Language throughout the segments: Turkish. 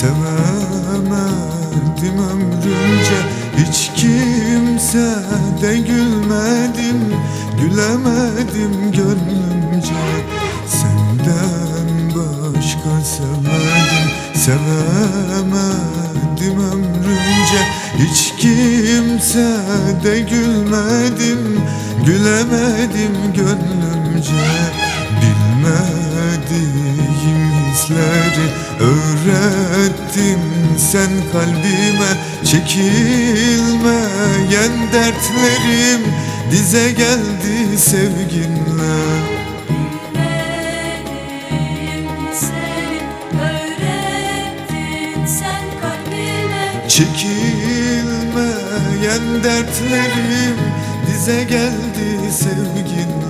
Sevemedim ömrümce hiç kimse de gülmedim Gülemedim gönlümce. Senden başka sevmedim Sevemedim ömrümce hiç kimse de gülmedim Gülemedim gönlümce. Bilmedim hisleri öğrettin sen kalbime. Çekilmeyen dertlerim dize geldi sevginle. Çekilmeyen dertlerim dize geldi sevginle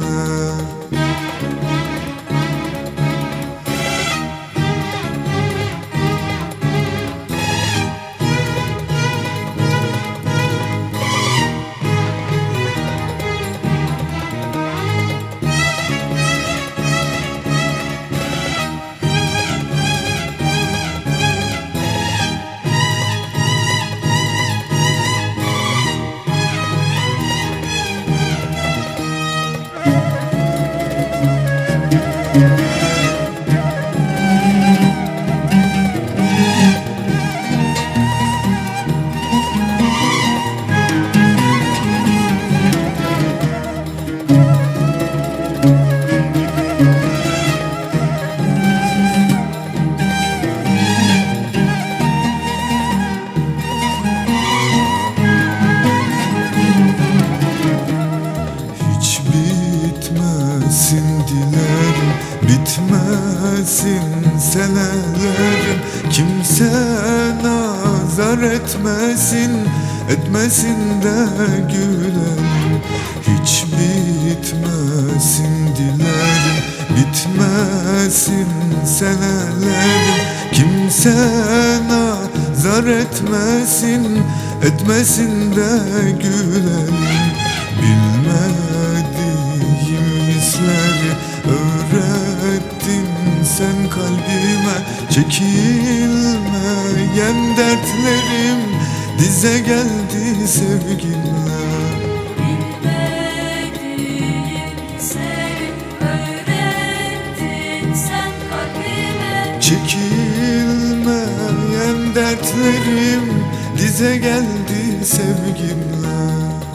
Bitmesin senelerim. Kimse nazar etmesin Etmesin de gülerim. Hiç bitmesin dilerim Bitmesin senelerim. Kimse nazar etmesin Etmesin de gülerim. Bilmediğim hisleri öğrettin sen kalbime Çekilmeyen dertlerim dize geldi kalbime. Çekilmeyen dertlerim dize geldi sevginle